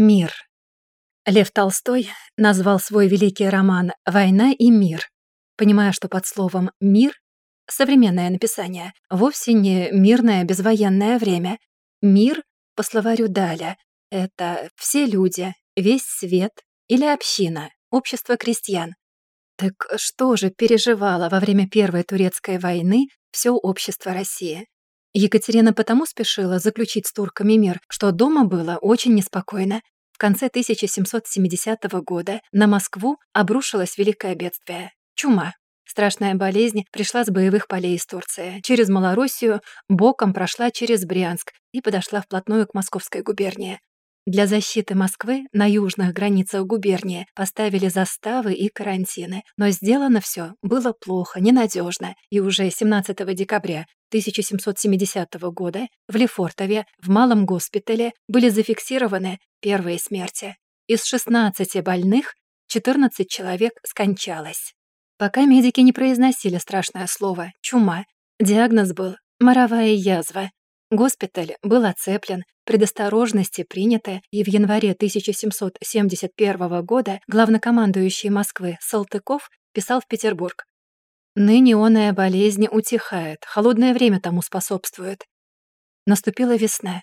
Мир. Лев Толстой назвал свой великий роман «Война и мир», понимая, что под словом «мир» современное написание вовсе не мирное безвоенное время. Мир, по словарю Даля, это все люди, весь свет или община, общество крестьян. Так что же переживало во время Первой турецкой войны все общество России? Екатерина потому спешила заключить с турками мир, что дома было очень неспокойно. В конце 1770 года на Москву обрушилось великое бедствие — чума. Страшная болезнь пришла с боевых полей из Турции. Через Малороссию боком прошла через Брянск и подошла вплотную к Московской губернии. Для защиты Москвы на южных границах губернии поставили заставы и карантины, но сделано все было плохо, ненадежно, и уже 17 декабря 1770 года в Лефортове в малом госпитале были зафиксированы первые смерти. Из 16 больных 14 человек скончалось. Пока медики не произносили страшное слово «чума», диагноз был «моровая язва», Госпиталь был оцеплен, предосторожности приняты, и в январе 1771 года главнокомандующий Москвы Салтыков писал в Петербург. «Ныне оная болезнь утихает, холодное время тому способствует». Наступила весна.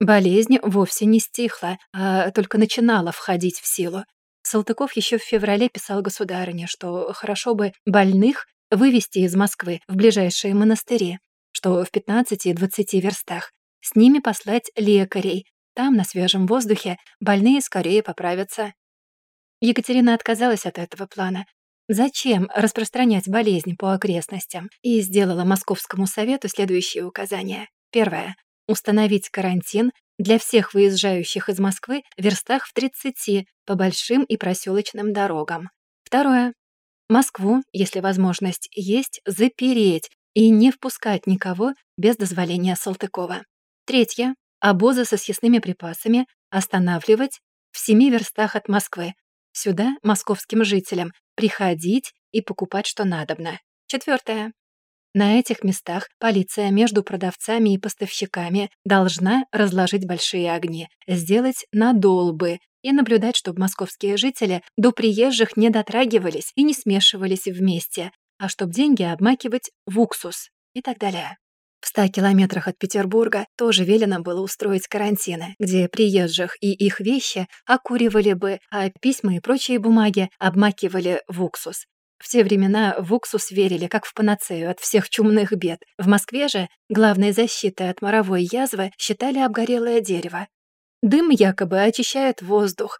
Болезнь вовсе не стихла, а только начинала входить в силу. Салтыков еще в феврале писал государыне, что хорошо бы больных вывести из Москвы в ближайшие монастыри что в 15-20 верстах. С ними послать лекарей. Там, на свежем воздухе, больные скорее поправятся. Екатерина отказалась от этого плана. Зачем распространять болезнь по окрестностям? И сделала Московскому совету следующие указания. Первое. Установить карантин для всех выезжающих из Москвы в верстах в 30 по большим и проселочным дорогам. Второе. Москву, если возможность есть, запереть и не впускать никого без дозволения Салтыкова. Третье. Обозы со съестными припасами останавливать в семи верстах от Москвы. Сюда, московским жителям, приходить и покупать, что надобно. Четвертое. На этих местах полиция между продавцами и поставщиками должна разложить большие огни, сделать надолбы и наблюдать, чтобы московские жители до приезжих не дотрагивались и не смешивались вместе, а чтоб деньги обмакивать в уксус и так далее. В ста километрах от Петербурга тоже велено было устроить карантины, где приезжих и их вещи окуривали бы, а письма и прочие бумаги обмакивали в уксус. В те времена в уксус верили как в панацею от всех чумных бед. В Москве же главной защитой от моровой язвы считали обгорелое дерево. Дым якобы очищает воздух.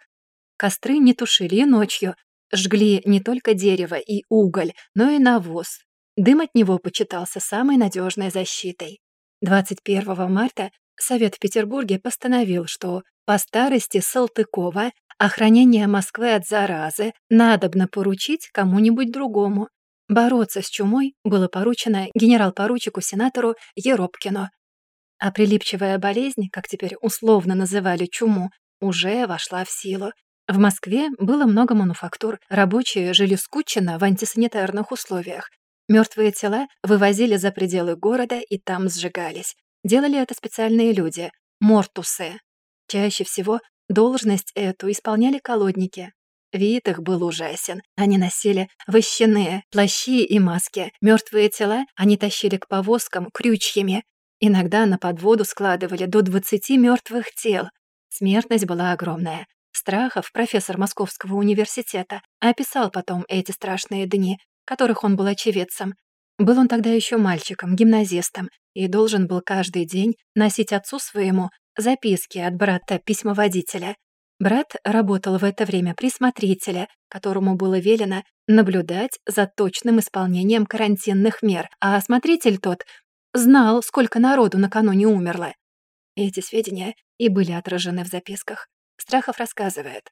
Костры не тушили ночью, Жгли не только дерево и уголь, но и навоз. Дым от него почитался самой надежной защитой. 21 марта Совет в Петербурге постановил, что по старости Салтыкова охранение Москвы от заразы надобно поручить кому-нибудь другому. Бороться с чумой было поручено генерал-поручику-сенатору Еропкину. А прилипчивая болезнь, как теперь условно называли чуму, уже вошла в силу. В Москве было много мануфактур, рабочие жили скучно в антисанитарных условиях. Мертвые тела вывозили за пределы города и там сжигались. Делали это специальные люди — мортусы. Чаще всего должность эту исполняли колодники. Вид их был ужасен. Они носили вощаные плащи и маски. Мертвые тела они тащили к повозкам крючьями. Иногда на подводу складывали до 20 мертвых тел. Смертность была огромная. Страхов, профессор Московского университета, описал потом эти страшные дни, которых он был очевидцем. Был он тогда еще мальчиком, гимназистом, и должен был каждый день носить отцу своему записки от брата-письмоводителя. Брат работал в это время при смотрителе, которому было велено наблюдать за точным исполнением карантинных мер, а смотритель тот знал, сколько народу накануне умерло. Эти сведения и были отражены в записках. Страхов рассказывает.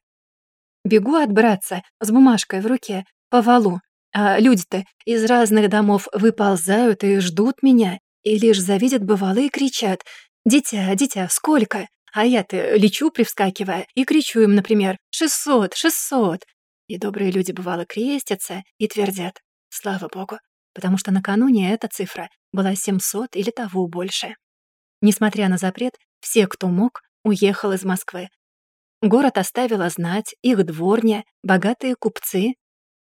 «Бегу отбраться с бумажкой в руке по валу, а люди-то из разных домов выползают и ждут меня, и лишь завидят бывало и кричат «Дитя, дитя, сколько?» А я-то лечу, привскакивая, и кричу им, например, «Шестьсот, шестьсот!» И добрые люди, бывало, крестятся и твердят «Слава Богу!» потому что накануне эта цифра была 700 или того больше. Несмотря на запрет, все, кто мог, уехал из Москвы, Город оставила знать, их дворня, богатые купцы.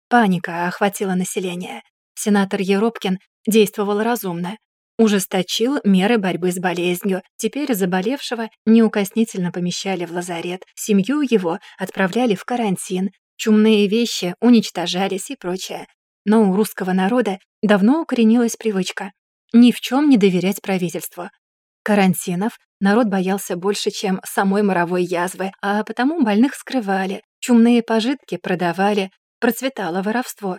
Паника охватила население. Сенатор Еропкин действовал разумно. Ужесточил меры борьбы с болезнью. Теперь заболевшего неукоснительно помещали в лазарет. Семью его отправляли в карантин. Чумные вещи уничтожались и прочее. Но у русского народа давно укоренилась привычка ни в чем не доверять правительству. Карантинов народ боялся больше, чем самой моровой язвы, а потому больных скрывали, чумные пожитки продавали, процветало воровство.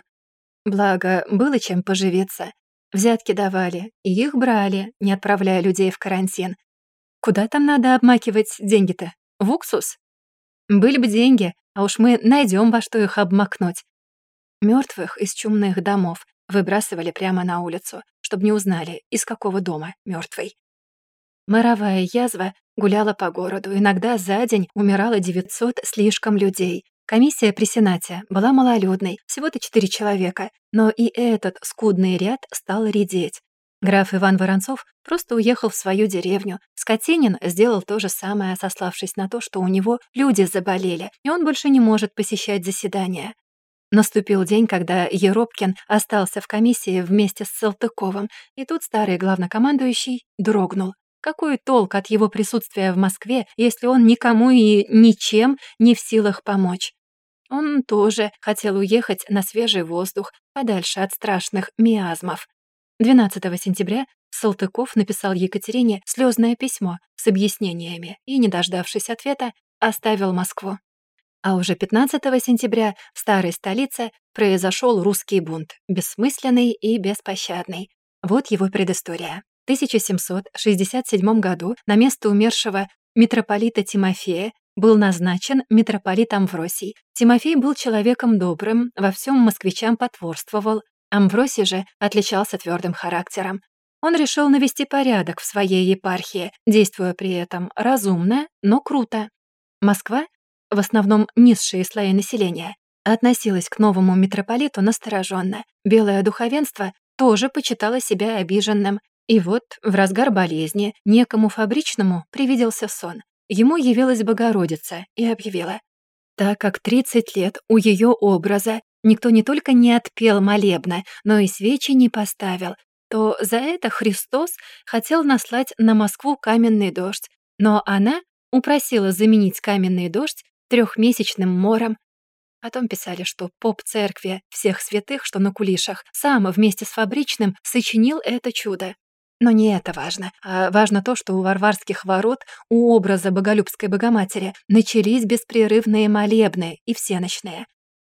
Благо, было чем поживиться. Взятки давали, и их брали, не отправляя людей в карантин. Куда там надо обмакивать деньги-то? В уксус? Были бы деньги, а уж мы найдем во что их обмакнуть. Мертвых из чумных домов выбрасывали прямо на улицу, чтобы не узнали, из какого дома мертвый. Моровая язва гуляла по городу. Иногда за день умирало 900 слишком людей. Комиссия при Сенате была малолюдной, всего-то четыре человека, но и этот скудный ряд стал редеть. Граф Иван Воронцов просто уехал в свою деревню. Скотинин сделал то же самое, сославшись на то, что у него люди заболели, и он больше не может посещать заседания. Наступил день, когда Еропкин остался в комиссии вместе с Салтыковым, и тут старый главнокомандующий дрогнул. Какой толк от его присутствия в Москве, если он никому и ничем не в силах помочь? Он тоже хотел уехать на свежий воздух, подальше от страшных миазмов. 12 сентября Салтыков написал Екатерине слезное письмо с объяснениями и, не дождавшись ответа, оставил Москву. А уже 15 сентября в старой столице произошел русский бунт, бессмысленный и беспощадный. Вот его предыстория. В 1767 году на место умершего митрополита Тимофея был назначен митрополит Амвросий. Тимофей был человеком добрым, во всем москвичам потворствовал. Амвросий же отличался твердым характером. Он решил навести порядок в своей епархии, действуя при этом разумно, но круто. Москва в основном низшие слои населения, относилась к новому митрополиту настороженно. Белое духовенство тоже почитало себя обиженным. И вот в разгар болезни некому фабричному привиделся сон. Ему явилась Богородица и объявила. Так как 30 лет у ее образа никто не только не отпел молебно, но и свечи не поставил, то за это Христос хотел наслать на Москву каменный дождь, но она упросила заменить каменный дождь трехмесячным мором. Потом писали, что поп церкви всех святых, что на кулишах, сам вместе с фабричным сочинил это чудо. Но не это важно, а важно то, что у варварских ворот, у образа Боголюбской Богоматери, начались беспрерывные молебны и всеночные.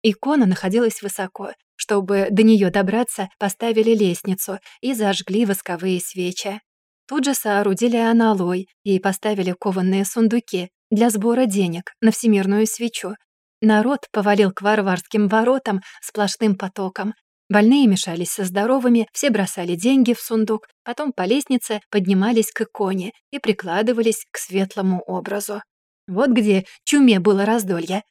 Икона находилась высоко. Чтобы до нее добраться, поставили лестницу и зажгли восковые свечи. Тут же соорудили аналой и поставили кованные сундуки, для сбора денег на всемирную свечу. Народ повалил к варварским воротам сплошным потоком. Больные мешались со здоровыми, все бросали деньги в сундук, потом по лестнице поднимались к иконе и прикладывались к светлому образу. Вот где чуме было раздолье.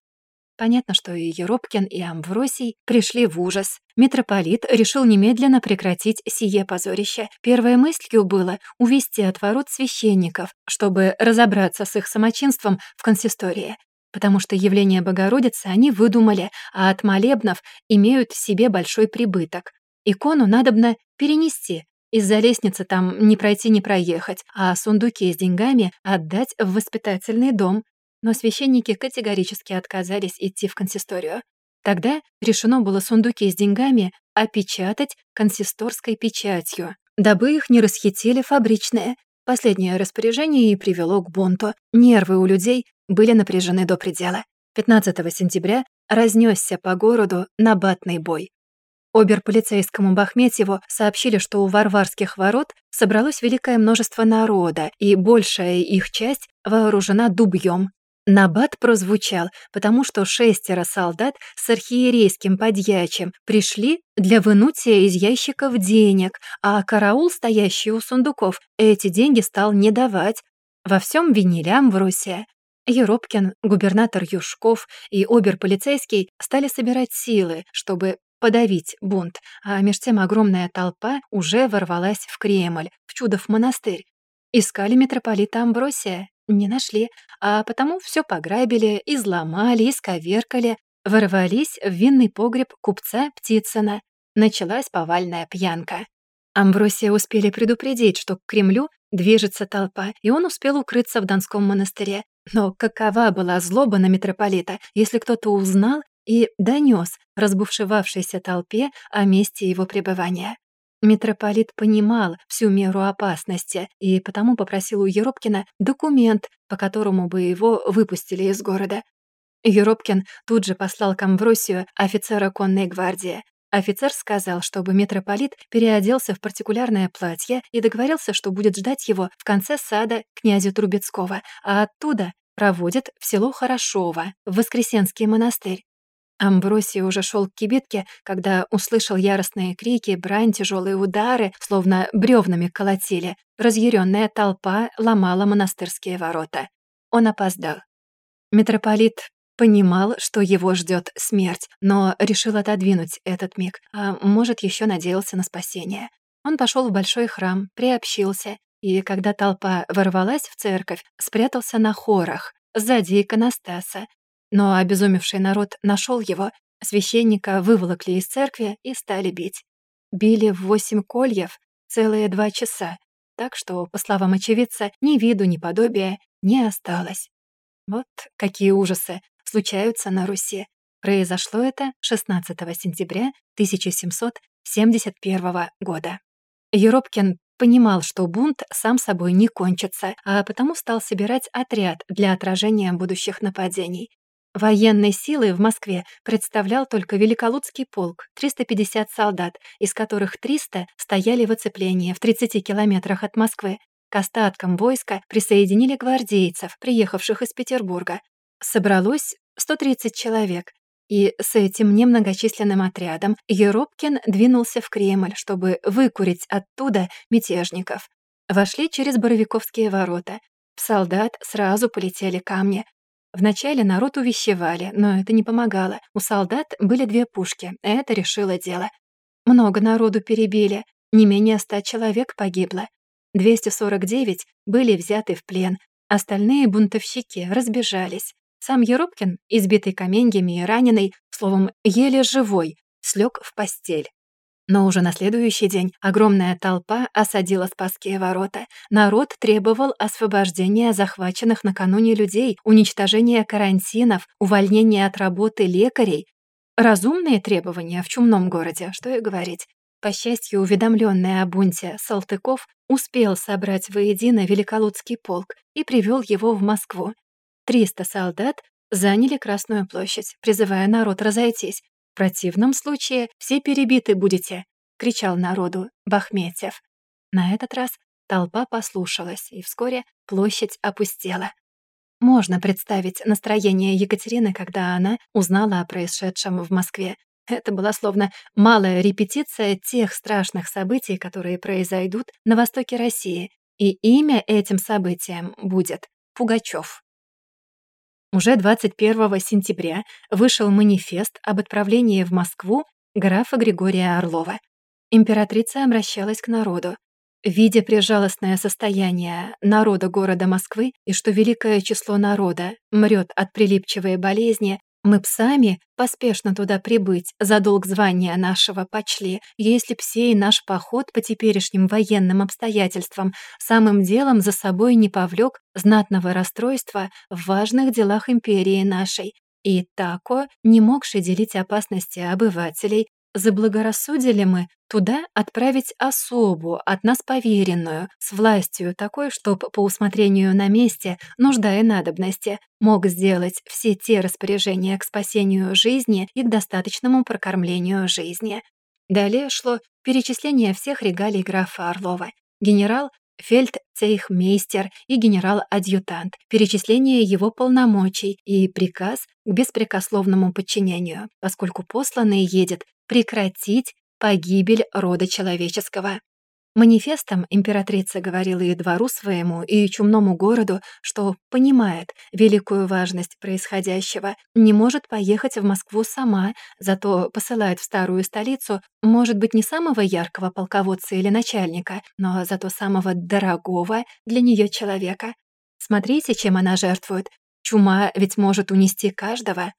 Понятно, что и Еропкин, и Амвросий пришли в ужас. Митрополит решил немедленно прекратить сие позорище. Первой мыслью было увести от ворот священников, чтобы разобраться с их самочинством в консистории. Потому что явление Богородицы они выдумали, а от молебнов имеют в себе большой прибыток. Икону надобно перенести. Из-за лестницы там не пройти, не проехать, а сундуки с деньгами отдать в воспитательный дом, но священники категорически отказались идти в консисторию. Тогда решено было сундуки с деньгами опечатать консисторской печатью, дабы их не расхитили фабричные. Последнее распоряжение и привело к бунту. Нервы у людей были напряжены до предела. 15 сентября разнесся по городу набатный бой. Оберполицейскому Бахметьеву сообщили, что у Варварских ворот собралось великое множество народа, и большая их часть вооружена дубьем, Набат прозвучал, потому что шестеро солдат с архиерейским подьячим пришли для вынутия из ящиков денег, а караул, стоящий у сундуков, эти деньги стал не давать. Во всем винили Амвросия. Еропкин, губернатор Юшков и оберполицейский стали собирать силы, чтобы подавить бунт, а меж тем огромная толпа уже ворвалась в Кремль, в Чудов монастырь. Искали митрополита Амбросия, не нашли, а потому все пограбили, изломали, исковеркали, ворвались в винный погреб купца Птицына. Началась повальная пьянка. Амбросия успели предупредить, что к Кремлю движется толпа, и он успел укрыться в Донском монастыре. Но какова была злоба на митрополита, если кто-то узнал и донес разбушевавшейся толпе о месте его пребывания? Митрополит понимал всю меру опасности и потому попросил у Еропкина документ, по которому бы его выпустили из города. Еропкин тут же послал к Амвросию офицера конной гвардии. Офицер сказал, чтобы митрополит переоделся в партикулярное платье и договорился, что будет ждать его в конце сада князя Трубецкого, а оттуда проводит в село Хорошово, в Воскресенский монастырь. Амбросий уже шел к кибитке, когда услышал яростные крики, брань, тяжелые удары, словно бревнами колотили. Разъяренная толпа ломала монастырские ворота. Он опоздал. Митрополит понимал, что его ждет смерть, но решил отодвинуть этот миг, а может, еще надеялся на спасение. Он пошел в большой храм, приобщился, и когда толпа ворвалась в церковь, спрятался на хорах, сзади иконостаса, но обезумевший народ нашел его, священника выволокли из церкви и стали бить. Били в восемь кольев целые два часа, так что, по словам очевидца, ни виду, ни подобия не осталось. Вот какие ужасы случаются на Руси. Произошло это 16 сентября 1771 года. Еропкин понимал, что бунт сам собой не кончится, а потому стал собирать отряд для отражения будущих нападений. Военной силы в Москве представлял только Великолудский полк, 350 солдат, из которых 300 стояли в оцеплении в 30 километрах от Москвы. К остаткам войска присоединили гвардейцев, приехавших из Петербурга. Собралось 130 человек, и с этим немногочисленным отрядом Еропкин двинулся в Кремль, чтобы выкурить оттуда мятежников. Вошли через Боровиковские ворота. В солдат сразу полетели камни. Вначале народ увещевали, но это не помогало. У солдат были две пушки, это решило дело. Много народу перебили, не менее ста человек погибло. 249 были взяты в плен, остальные бунтовщики разбежались. Сам Еропкин, избитый каменьями и раненый, словом, еле живой, слег в постель. Но уже на следующий день огромная толпа осадила Спасские ворота. Народ требовал освобождения захваченных накануне людей, уничтожения карантинов, увольнения от работы лекарей. Разумные требования в чумном городе, что и говорить. По счастью, уведомленный о бунте Салтыков успел собрать воедино Великолудский полк и привел его в Москву. Триста солдат заняли Красную площадь, призывая народ разойтись, в противном случае все перебиты будете», — кричал народу Бахметьев. На этот раз толпа послушалась, и вскоре площадь опустела. Можно представить настроение Екатерины, когда она узнала о происшедшем в Москве. Это была словно малая репетиция тех страшных событий, которые произойдут на востоке России, и имя этим событиям будет Пугачев. Уже 21 сентября вышел манифест об отправлении в Москву графа Григория Орлова. Императрица обращалась к народу. Видя прижалостное состояние народа города Москвы и что великое число народа мрет от прилипчивой болезни, мы б сами поспешно туда прибыть, за долг звания нашего почли, если б сей наш поход по теперешним военным обстоятельствам самым делом за собой не повлек знатного расстройства в важных делах империи нашей, и тако, не могший делить опасности обывателей, Заблагорассудили мы туда отправить особу, от нас поверенную, с властью такой, чтоб по усмотрению на месте, нужда и надобности, мог сделать все те распоряжения к спасению жизни и к достаточному прокормлению жизни. Далее шло перечисление всех регалий графа Орлова. Генерал фельдцейхмейстер и генерал-адъютант, перечисление его полномочий и приказ к беспрекословному подчинению, поскольку посланный едет прекратить погибель рода человеческого. Манифестом императрица говорила и двору своему, и чумному городу, что понимает великую важность происходящего, не может поехать в Москву сама, зато посылает в старую столицу, может быть, не самого яркого полководца или начальника, но зато самого дорогого для нее человека. Смотрите, чем она жертвует. Чума ведь может унести каждого.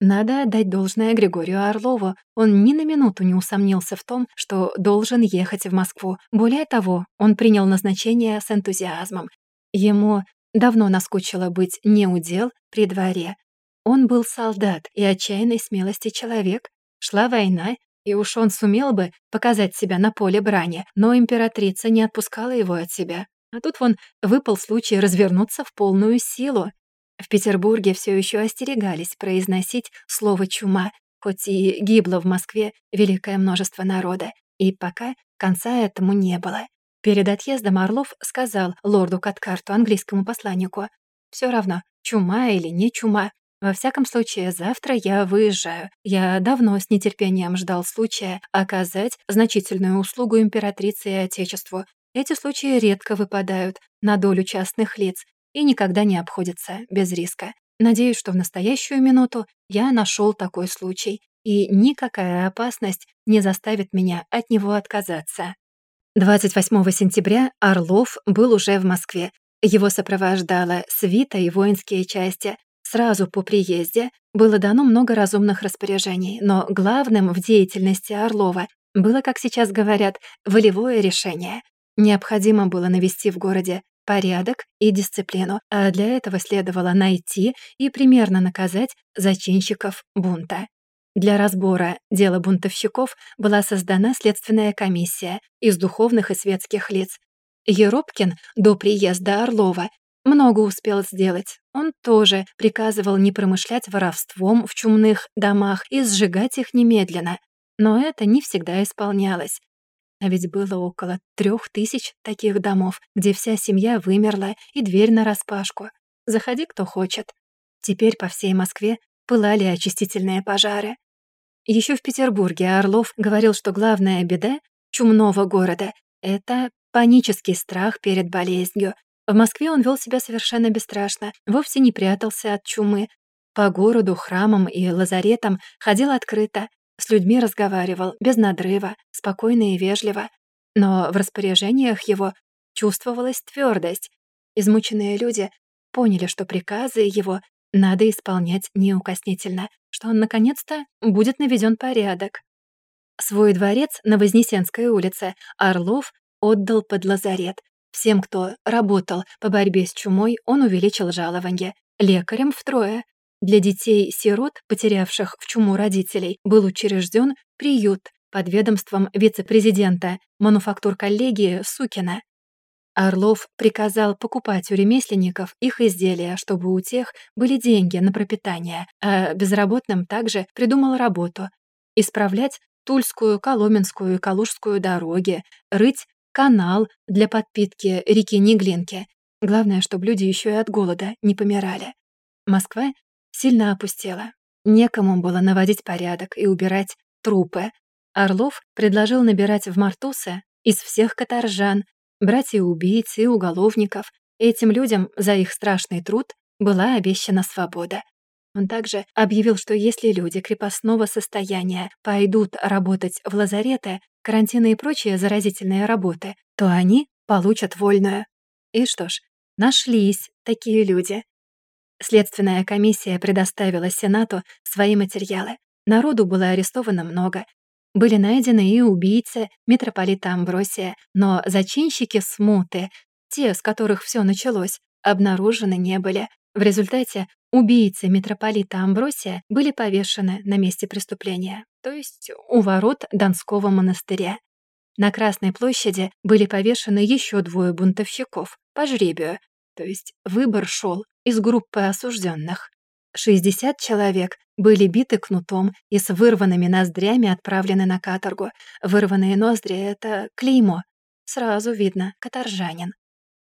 Надо отдать должное Григорию Орлову. Он ни на минуту не усомнился в том, что должен ехать в Москву. Более того, он принял назначение с энтузиазмом. Ему давно наскучило быть неудел при дворе. Он был солдат и отчаянной смелости человек. Шла война, и уж он сумел бы показать себя на поле брани, но императрица не отпускала его от себя. А тут вон выпал случай развернуться в полную силу. В Петербурге все еще остерегались произносить слово «чума», хоть и гибло в Москве великое множество народа, и пока конца этому не было. Перед отъездом Орлов сказал лорду Каткарту, английскому посланнику, «Все равно, чума или не чума. Во всяком случае, завтра я выезжаю. Я давно с нетерпением ждал случая оказать значительную услугу императрице и Отечеству. Эти случаи редко выпадают на долю частных лиц, и никогда не обходится без риска. Надеюсь, что в настоящую минуту я нашел такой случай, и никакая опасность не заставит меня от него отказаться. 28 сентября Орлов был уже в Москве. Его сопровождала свита и воинские части. Сразу по приезде было дано много разумных распоряжений, но главным в деятельности Орлова было, как сейчас говорят, волевое решение. Необходимо было навести в городе порядок и дисциплину, а для этого следовало найти и примерно наказать зачинщиков бунта. Для разбора дела бунтовщиков была создана следственная комиссия из духовных и светских лиц. Еропкин до приезда Орлова много успел сделать. Он тоже приказывал не промышлять воровством в чумных домах и сжигать их немедленно. Но это не всегда исполнялось. А ведь было около трех тысяч таких домов, где вся семья вымерла и дверь нараспашку. Заходи, кто хочет. Теперь по всей Москве пылали очистительные пожары. Еще в Петербурге Орлов говорил, что главная беда чумного города — это панический страх перед болезнью. В Москве он вел себя совершенно бесстрашно, вовсе не прятался от чумы. По городу, храмам и лазаретам ходил открыто, с людьми разговаривал, без надрыва, спокойно и вежливо. Но в распоряжениях его чувствовалась твердость. Измученные люди поняли, что приказы его надо исполнять неукоснительно, что он наконец-то будет наведен порядок. Свой дворец на Вознесенской улице Орлов отдал под лазарет. Всем, кто работал по борьбе с чумой, он увеличил жалование. Лекарям втрое, для детей-сирот, потерявших в чуму родителей, был учрежден приют под ведомством вице-президента мануфактур-коллегии Сукина. Орлов приказал покупать у ремесленников их изделия, чтобы у тех были деньги на пропитание, а безработным также придумал работу — исправлять Тульскую, Коломенскую и Калужскую дороги, рыть канал для подпитки реки Неглинки. Главное, чтобы люди еще и от голода не помирали. Москва сильно опустела. Некому было наводить порядок и убирать трупы. Орлов предложил набирать в Мартуса из всех каторжан, брать и убийц, и уголовников. Этим людям за их страшный труд была обещана свобода. Он также объявил, что если люди крепостного состояния пойдут работать в лазареты, карантины и прочие заразительные работы, то они получат вольную. И что ж, нашлись такие люди. Следственная комиссия предоставила Сенату свои материалы. Народу было арестовано много. Были найдены и убийцы митрополита Амбросия, но зачинщики смуты, те, с которых все началось, обнаружены не были. В результате убийцы митрополита Амбросия были повешены на месте преступления, то есть у ворот Донского монастыря. На Красной площади были повешены еще двое бунтовщиков по жребию, то есть выбор шел из группы осужденных. 60 человек были биты кнутом и с вырванными ноздрями отправлены на каторгу. Вырванные ноздри — это клеймо. Сразу видно, каторжанин.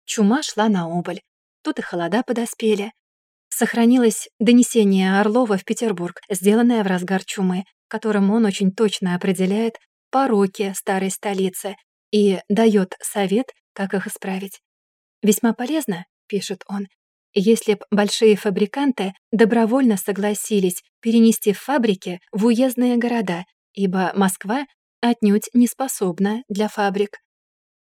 Чума шла на убыль. Тут и холода подоспели. Сохранилось донесение Орлова в Петербург, сделанное в разгар чумы, которым он очень точно определяет пороки старой столицы, и дает совет, как их исправить. «Весьма полезно», — пишет он, если б большие фабриканты добровольно согласились перенести фабрики в уездные города, ибо Москва отнюдь не способна для фабрик.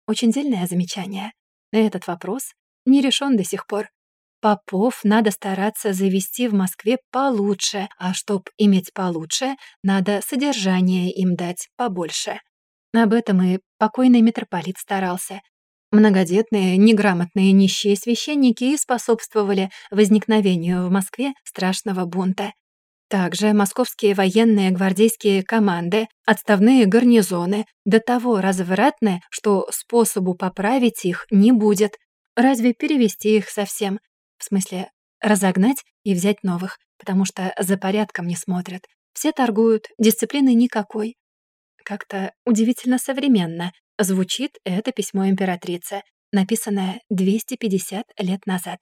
Очень дельное замечание. Этот вопрос не решен до сих пор. Попов надо стараться завести в Москве получше, а чтоб иметь получше, надо содержание им дать побольше. Об этом и покойный митрополит старался. Многодетные, неграмотные нищие священники и способствовали возникновению в Москве страшного бунта. Также московские военные гвардейские команды, отставные гарнизоны до того развратны, что способу поправить их не будет. Разве перевести их совсем? В смысле, разогнать и взять новых, потому что за порядком не смотрят. Все торгуют, дисциплины никакой. Как-то удивительно современно звучит это письмо императрицы, написанное 250 лет назад.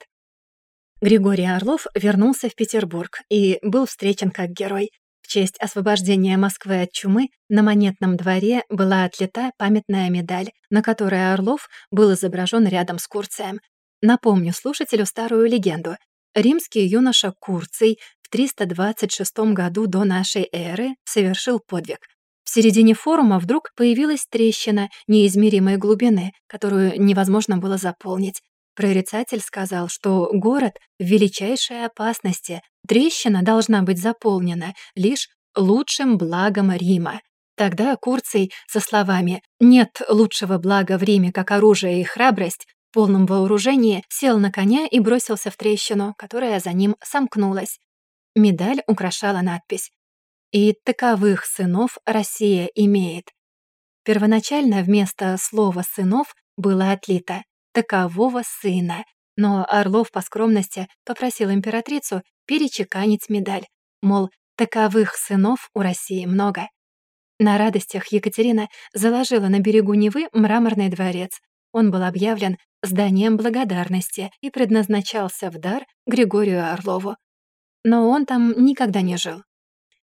Григорий Орлов вернулся в Петербург и был встречен как герой. В честь освобождения Москвы от чумы на Монетном дворе была отлита памятная медаль, на которой Орлов был изображен рядом с Курцием. Напомню слушателю старую легенду. Римский юноша Курций в 326 году до нашей эры совершил подвиг. В середине форума вдруг появилась трещина неизмеримой глубины, которую невозможно было заполнить. Прорицатель сказал, что город в величайшей опасности, трещина должна быть заполнена лишь лучшим благом Рима. Тогда Курций со словами «нет лучшего блага в Риме, как оружие и храбрость» в полном вооружении сел на коня и бросился в трещину, которая за ним сомкнулась. Медаль украшала надпись «И таковых сынов Россия имеет». Первоначально вместо слова «сынов» было отлито «такового сына», но Орлов по скромности попросил императрицу перечеканить медаль, мол, таковых сынов у России много. На радостях Екатерина заложила на берегу Невы мраморный дворец. Он был объявлен зданием благодарности и предназначался в дар Григорию Орлову. Но он там никогда не жил.